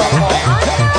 Hey, hey, hey, hey.